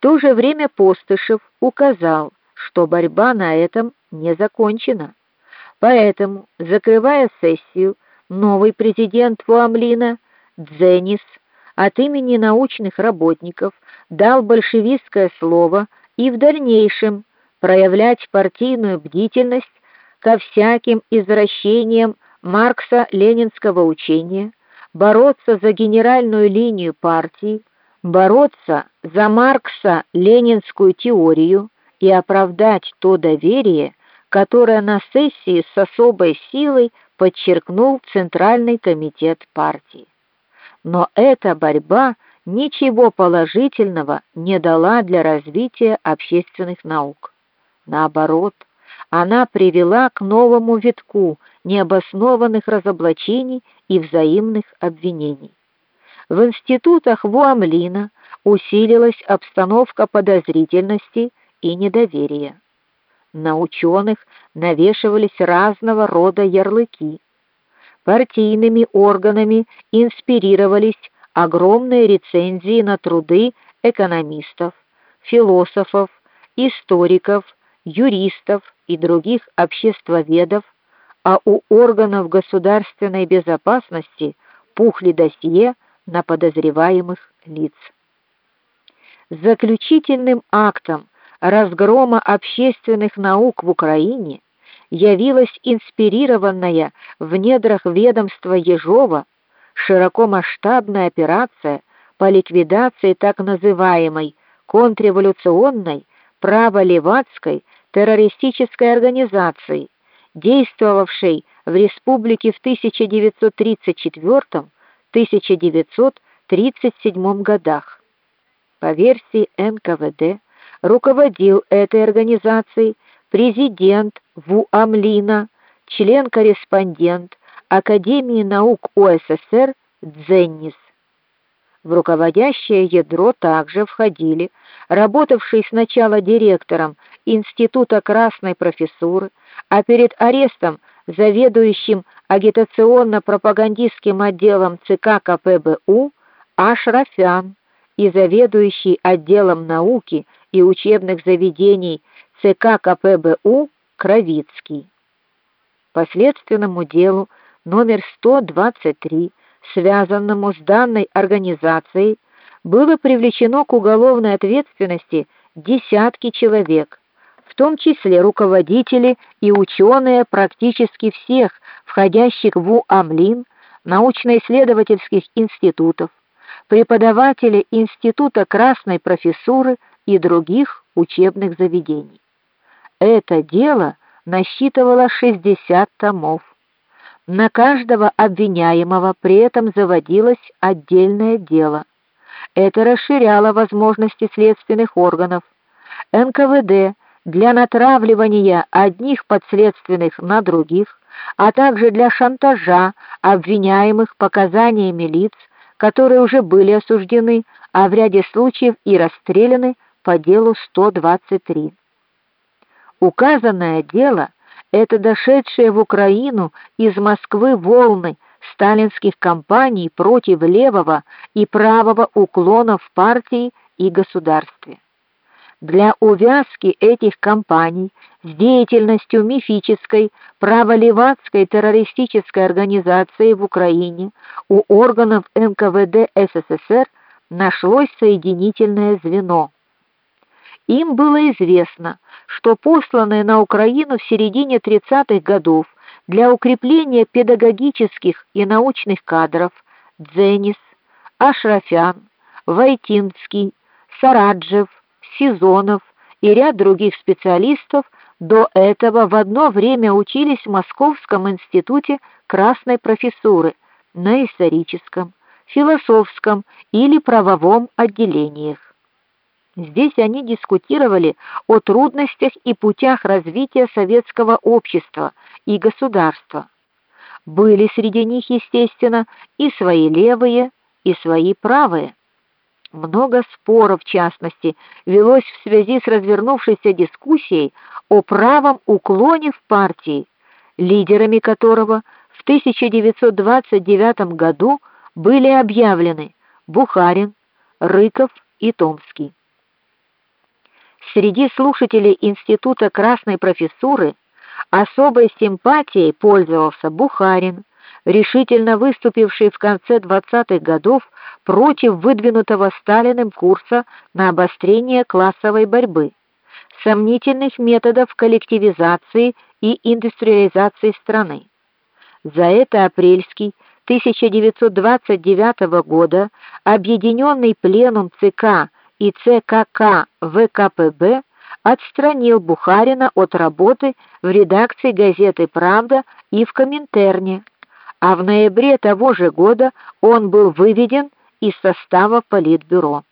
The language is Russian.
То же время Постышев указал, что борьба на этом не закончена. Поэтому, закрывая сессию, новый президент Фуамлина Дзенис от имени научных работников дал большевистское слово и в дальнейшем проявлять партийную бдительность ко всяким извращениям маркса-ленинского учения, бороться за генеральную линию партии, бороться за Маркса-ленинскую теорию и оправдать то доверие, которое на сессии с особой силой подчеркнул Центральный комитет партии. Но эта борьба ничего положительного не дала для развития общественных наук. Наоборот, она привела к новому витку необоснованных разоблачений и взаимных обвинений. В институтах Вуамлина усилилась обстановка подозрительности и недоверия. На ученых навешивались разного рода ярлыки. Партийными органами инспирировались огромные рецензии на труды экономистов, философов, историков, юристов и других обществоведов, а у органов государственной безопасности пухли досье на подозреваемых лиц. Заключительным актом разгрома общественных наук в Украине явилась инспирированная в недрах ведомства Ежова широкомасштабная операция по ликвидации так называемой контрреволюционной право-левацкой террористической организации, действовавшей в республике в 1934-1937 годах. По версии НКВД, руководил этой организацией президент ВУАМЛИНа, член-корреспондент Академии наук УССР Дзеннис. В руководящее ядро также входили работавший сначала директором Института Красной профессуры, а перед арестом заведующим агитационно-пропагандистским отделом ЦК КПБУ Ашрафян и заведующий отделом науки и учебных заведений ЦК КПБУ Кровицкий. По следственному делу номер 123, связанному с данной организацией, было привлечено к уголовной ответственности десятки человек, в том числе руководители и ученые практически всех входящих в УАМЛИН научно-исследовательских институтов, преподаватели Института Красной профессуры и других учебных заведений. Это дело насчитывало 60 томов. На каждого обвиняемого при этом заводилось отдельное дело. Это расширяло возможности следственных органов. НКВД для натравливания одних подследственных на других, а также для шантажа обвиняемых показаниями лиц, которые уже были осуждены, а в ряде случаев и расстреляны по делу 123. Указанное дело это дошедшие в Украину из Москвы волны сталинских кампаний против левого и правого уклонов партии и государстве. Для увязки этих кампаний с деятельностью мифической праволевацкой террористической организации в Украине у органов НКВД СССР нашлось соединительное звено. Им было известно, что посланные на Украину в середине 30-х годов для укрепления педагогических и научных кадров Дзенис, Ашрафян, Войтинский, Сараджев, Сизонов и ряд других специалистов до этого в одно время учились в Московском институте Красной профессуры на историческом, философском или правовом отделениях. Здесь они дискутировали о трудностях и путях развития советского общества и государства. Были среди них, естественно, и свои левые, и свои правые. Много споров, в частности, велось в связи с развернувшейся дискуссией о правом уклоне в партии, лидерами которого в 1929 году были объявлены Бухарин, Рыков и Томский. Среди слушателей Института Красной профессуры особой симпатией пользовался Бухарин, решительно выступивший в конце 20-х годов против выдвинутого Сталиным курса на обострение классовой борьбы, сомнительных методов коллективизации и индустриализации страны. За это апрельский 1929 года объединенный пленум ЦК и ЦКК ВКПБ отстранил Бухарина от работы в редакции газеты Правда и в Коминтерне, а в ноябре того же года он был выведен из состава политбюро.